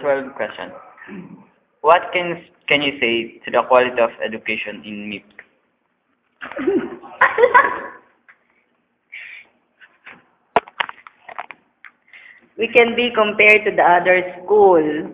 12 question. What can can you say to the quality of education in MIP? we can be compared to the other school